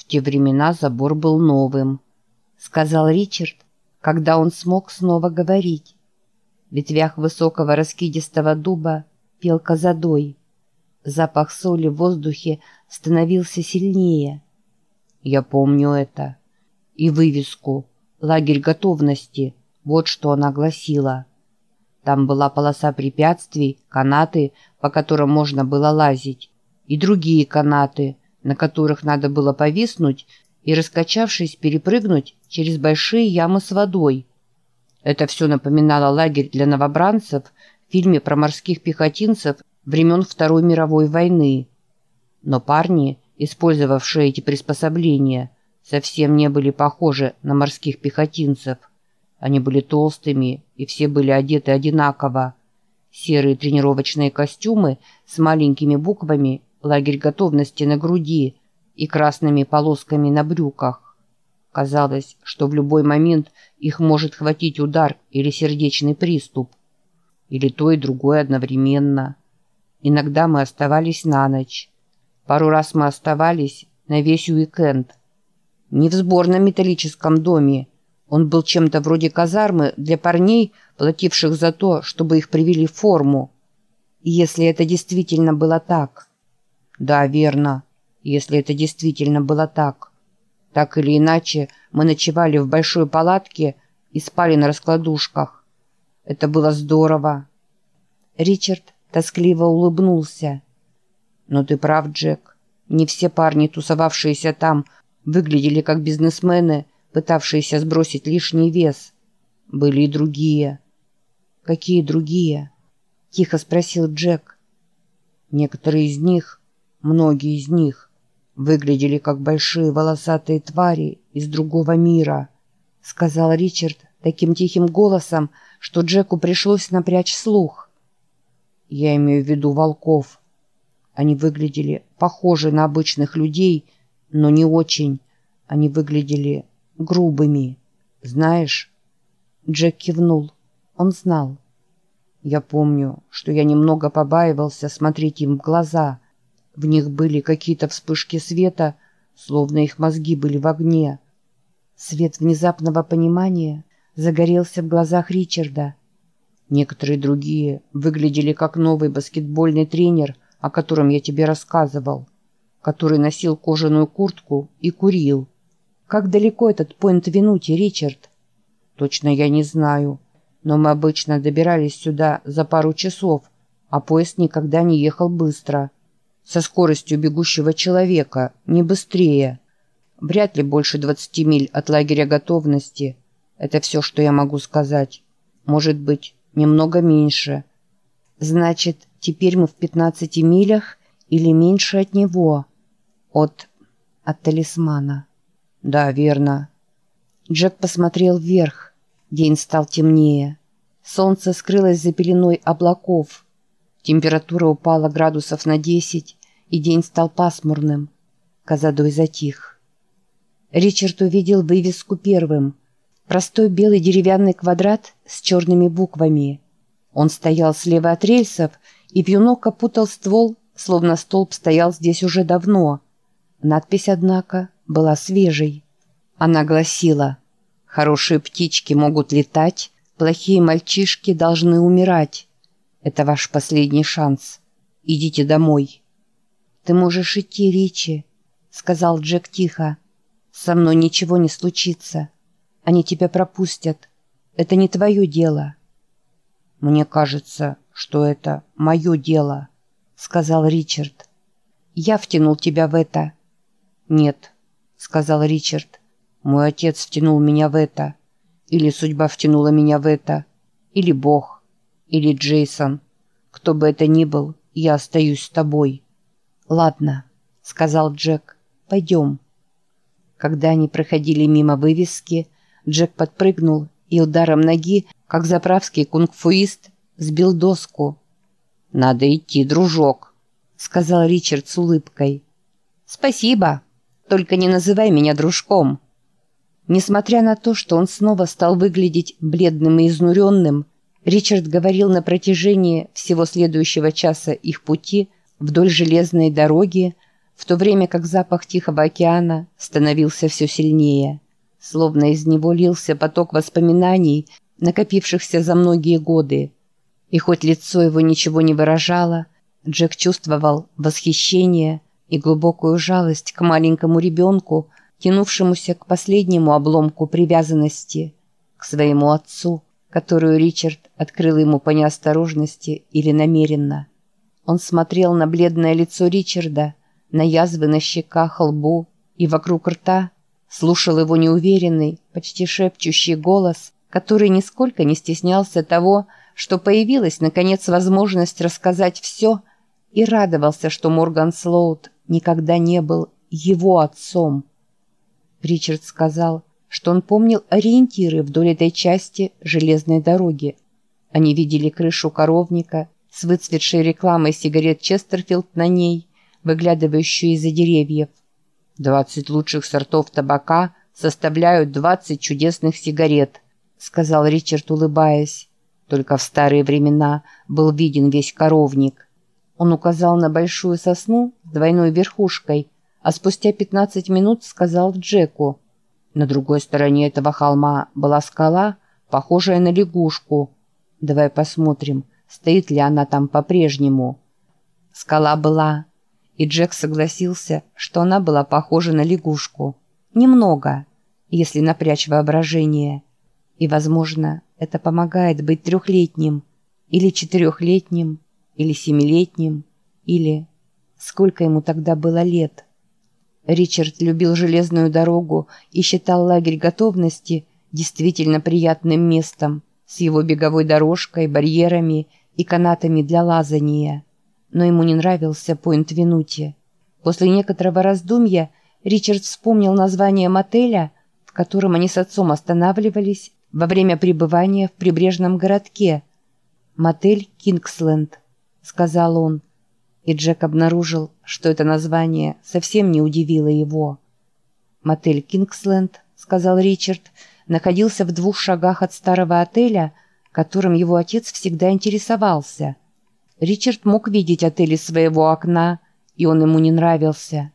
В те времена забор был новым, сказал Ричард, когда он смог снова говорить. В ветвях высокого раскидистого дуба пел козадой. Запах соли в воздухе становился сильнее. Я помню это. И вывеску «Лагерь готовности», вот что она гласила. Там была полоса препятствий, канаты, по которым можно было лазить, и другие канаты, на которых надо было повиснуть и, раскачавшись, перепрыгнуть через большие ямы с водой. Это все напоминало лагерь для новобранцев в фильме про морских пехотинцев времен Второй мировой войны. Но парни, использовавшие эти приспособления, совсем не были похожи на морских пехотинцев. Они были толстыми, и все были одеты одинаково. Серые тренировочные костюмы с маленькими буквами «Лагерь готовности» на груди и красными полосками на брюках. Казалось, что в любой момент их может хватить удар или сердечный приступ. Или то и другое одновременно. Иногда мы оставались на ночь. Пару раз мы оставались на весь уикенд. Не в сборном металлическом доме. Он был чем-то вроде казармы для парней, плативших за то, чтобы их привели в форму. И если это действительно было так. Да, верно если это действительно было так. Так или иначе, мы ночевали в большой палатке и спали на раскладушках. Это было здорово. Ричард тоскливо улыбнулся. Но ты прав, Джек. Не все парни, тусовавшиеся там, выглядели как бизнесмены, пытавшиеся сбросить лишний вес. Были и другие. Какие другие? Тихо спросил Джек. Некоторые из них, многие из них, выглядели как большие волосатые твари из другого мира», — сказал Ричард таким тихим голосом, что Джеку пришлось напрячь слух. «Я имею в виду волков. Они выглядели похожи на обычных людей, но не очень. Они выглядели грубыми. Знаешь?» Джек кивнул. Он знал. «Я помню, что я немного побаивался смотреть им в глаза» В них были какие-то вспышки света, словно их мозги были в огне. Свет внезапного понимания загорелся в глазах Ричарда. Некоторые другие выглядели как новый баскетбольный тренер, о котором я тебе рассказывал, который носил кожаную куртку и курил. Как далеко этот поинт Винути, Ричард? Точно я не знаю, но мы обычно добирались сюда за пару часов, а поезд никогда не ехал быстро со скоростью бегущего человека, не быстрее. Вряд ли больше 20 миль от лагеря готовности. Это все, что я могу сказать. Может быть, немного меньше. Значит, теперь мы в 15 милях или меньше от него? От... от талисмана. Да, верно. Джек посмотрел вверх. День стал темнее. Солнце скрылось за пеленой облаков. Температура упала градусов на 10, и день стал пасмурным. Казадой затих. Ричард увидел вывеску первым. Простой белый деревянный квадрат с черными буквами. Он стоял слева от рельсов, и вьюнок опутал ствол, словно столб стоял здесь уже давно. Надпись, однако, была свежей. Она гласила «Хорошие птички могут летать, плохие мальчишки должны умирать. Это ваш последний шанс. Идите домой». «Ты можешь идти, Ричи», — сказал Джек тихо. «Со мной ничего не случится. Они тебя пропустят. Это не твое дело». «Мне кажется, что это мое дело», — сказал Ричард. «Я втянул тебя в это». «Нет», — сказал Ричард. «Мой отец втянул меня в это. Или судьба втянула меня в это. Или Бог. Или Джейсон. Кто бы это ни был, я остаюсь с тобой». «Ладно», — сказал Джек, — «пойдем». Когда они проходили мимо вывески, Джек подпрыгнул и ударом ноги, как заправский кунг-фуист, сбил доску. «Надо идти, дружок», — сказал Ричард с улыбкой. «Спасибо, только не называй меня дружком». Несмотря на то, что он снова стал выглядеть бледным и изнуренным, Ричард говорил на протяжении всего следующего часа их пути — вдоль железной дороги, в то время как запах Тихого океана становился все сильнее. Словно из него лился поток воспоминаний, накопившихся за многие годы. И хоть лицо его ничего не выражало, Джек чувствовал восхищение и глубокую жалость к маленькому ребенку, тянувшемуся к последнему обломку привязанности, к своему отцу, которую Ричард открыл ему по неосторожности или намеренно. Он смотрел на бледное лицо Ричарда, на язвы на щеках, лбу и вокруг рта, слушал его неуверенный, почти шепчущий голос, который нисколько не стеснялся того, что появилась, наконец, возможность рассказать все, и радовался, что Морган Слоут никогда не был его отцом. Ричард сказал, что он помнил ориентиры вдоль этой части железной дороги. Они видели крышу коровника с выцветшей рекламой сигарет Честерфилд на ней, выглядывающую из-за деревьев. «Двадцать лучших сортов табака составляют двадцать чудесных сигарет», сказал Ричард, улыбаясь. Только в старые времена был виден весь коровник. Он указал на большую сосну с двойной верхушкой, а спустя пятнадцать минут сказал Джеку. На другой стороне этого холма была скала, похожая на лягушку. Давай посмотрим, стоит ли она там по-прежнему. Скала была, и Джек согласился, что она была похожа на лягушку. Немного, если напрячь воображение. И, возможно, это помогает быть трехлетним, или четырехлетним, или семилетним, или... Сколько ему тогда было лет? Ричард любил железную дорогу и считал лагерь готовности действительно приятным местом с его беговой дорожкой, барьерами и канатами для лазания. Но ему не нравился Пойнт-Винути. После некоторого раздумья Ричард вспомнил название мотеля, в котором они с отцом останавливались во время пребывания в прибрежном городке. «Мотель Кингсленд», — сказал он. И Джек обнаружил, что это название совсем не удивило его. «Мотель Кингсленд», — сказал Ричард, находился в двух шагах от старого отеля, которым его отец всегда интересовался. Ричард мог видеть отель из своего окна, и он ему не нравился.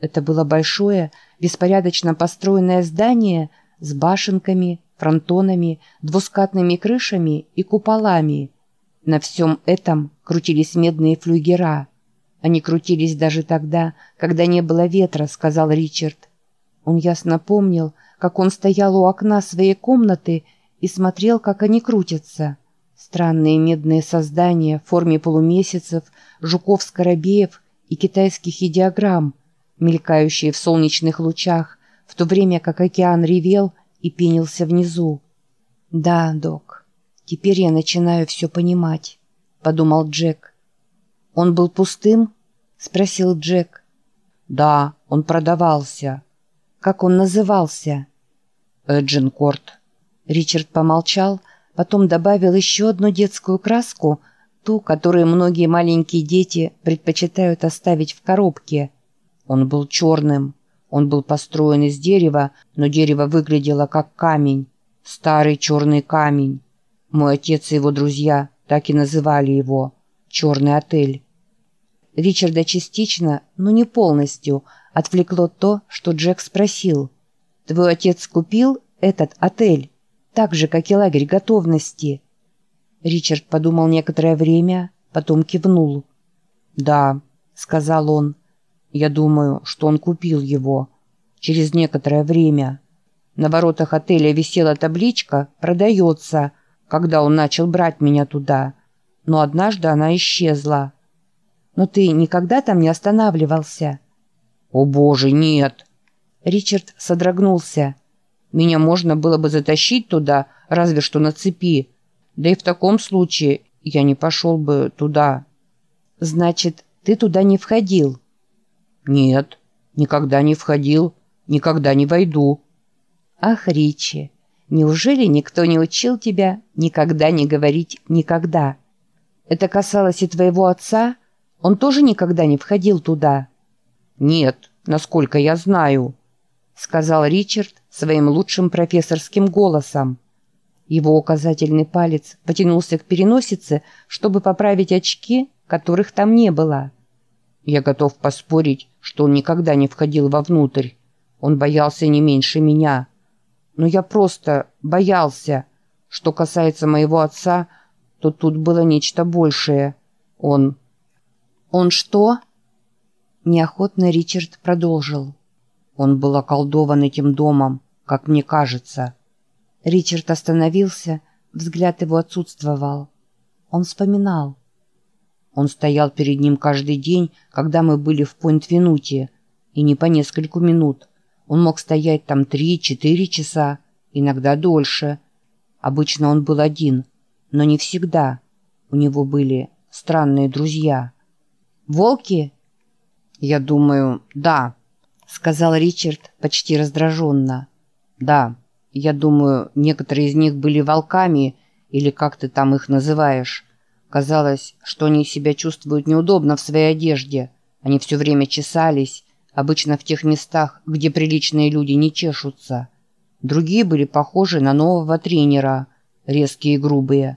Это было большое, беспорядочно построенное здание с башенками, фронтонами, двускатными крышами и куполами. На всем этом крутились медные флюгера. Они крутились даже тогда, когда не было ветра, сказал Ричард. Он ясно помнил, как он стоял у окна своей комнаты и смотрел, как они крутятся. Странные медные создания в форме полумесяцев, жуков-скоробеев и китайских идиограмм, мелькающие в солнечных лучах, в то время как океан ревел и пенился внизу. «Да, док, теперь я начинаю все понимать», — подумал Джек. «Он был пустым?» — спросил Джек. «Да, он продавался». «Как он назывался?» «Эджинкорт». Ричард помолчал, потом добавил еще одну детскую краску, ту, которую многие маленькие дети предпочитают оставить в коробке. Он был черным. Он был построен из дерева, но дерево выглядело как камень. Старый черный камень. Мой отец и его друзья так и называли его «Черный отель». Ричарда частично, но не полностью, отвлекло то, что Джек спросил. «Твой отец купил этот отель, так же, как и лагерь готовности?» Ричард подумал некоторое время, потом кивнул. «Да», — сказал он, — я думаю, что он купил его. Через некоторое время. На воротах отеля висела табличка «Продается», когда он начал брать меня туда. Но однажды она исчезла. «Но ты никогда там не останавливался?» «О боже, нет!» Ричард содрогнулся. «Меня можно было бы затащить туда, разве что на цепи. Да и в таком случае я не пошел бы туда». «Значит, ты туда не входил?» «Нет, никогда не входил, никогда не войду». «Ах, Ричи, неужели никто не учил тебя никогда не говорить «никогда»? Это касалось и твоего отца? Он тоже никогда не входил туда?» «Нет, насколько я знаю», — сказал Ричард своим лучшим профессорским голосом. Его указательный палец потянулся к переносице, чтобы поправить очки, которых там не было. Я готов поспорить, что он никогда не входил вовнутрь. Он боялся не меньше меня. Но я просто боялся. Что касается моего отца, то тут было нечто большее. Он... «Он что?» Неохотно Ричард продолжил. Он был околдован этим домом, как мне кажется. Ричард остановился, взгляд его отсутствовал. Он вспоминал. Он стоял перед ним каждый день, когда мы были в Пойнт-Винуте, и не по нескольку минут. Он мог стоять там три-четыре часа, иногда дольше. Обычно он был один, но не всегда. У него были странные друзья. «Волки?» «Я думаю, да», — сказал Ричард почти раздраженно. «Да, я думаю, некоторые из них были волками, или как ты там их называешь. Казалось, что они себя чувствуют неудобно в своей одежде. Они все время чесались, обычно в тех местах, где приличные люди не чешутся. Другие были похожи на нового тренера, резкие и грубые.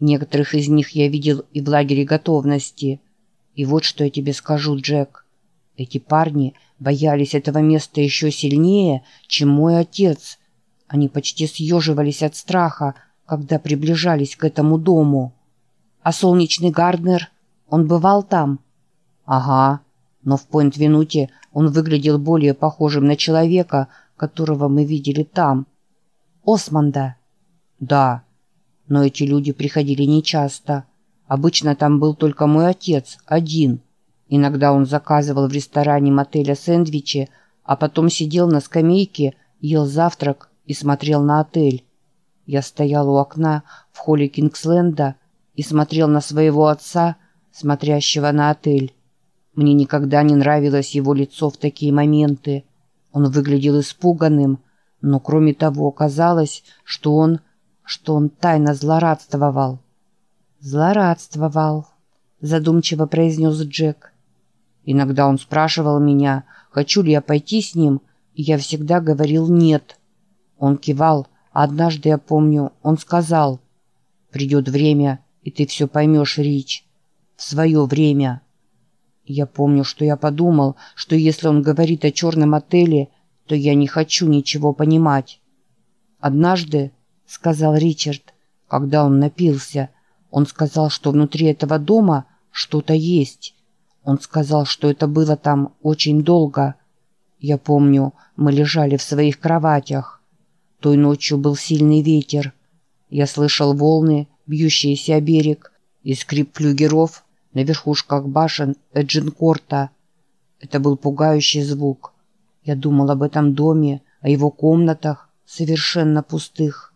Некоторых из них я видел и в лагере готовности. И вот что я тебе скажу, Джек. Эти парни боялись этого места еще сильнее, чем мой отец. Они почти съеживались от страха, когда приближались к этому дому. А солнечный Гарднер, он бывал там? Ага, но в Пойнт-Винуте он выглядел более похожим на человека, которого мы видели там. Османда? Да, но эти люди приходили нечасто. Обычно там был только мой отец, один. Иногда он заказывал в ресторане мотеля сэндвичи, а потом сидел на скамейке, ел завтрак и смотрел на отель. Я стоял у окна в холле Кингсленда и смотрел на своего отца, смотрящего на отель. Мне никогда не нравилось его лицо в такие моменты. Он выглядел испуганным, но кроме того казалось, что он, что он тайно злорадствовал. «Злорадствовал», — задумчиво произнес Джек. Иногда он спрашивал меня, хочу ли я пойти с ним, и я всегда говорил «нет». Он кивал, а однажды, я помню, он сказал, «Придет время, и ты все поймешь, Рич, в свое время». Я помню, что я подумал, что если он говорит о черном отеле, то я не хочу ничего понимать. Однажды, — сказал Ричард, когда он напился, он сказал, что внутри этого дома что-то есть. Он сказал, что это было там очень долго. Я помню, мы лежали в своих кроватях. Той ночью был сильный ветер. Я слышал волны, бьющиеся о берег, и скрип флюгеров на верхушках башен Эджинкорта. Это был пугающий звук. Я думал об этом доме, о его комнатах, совершенно пустых.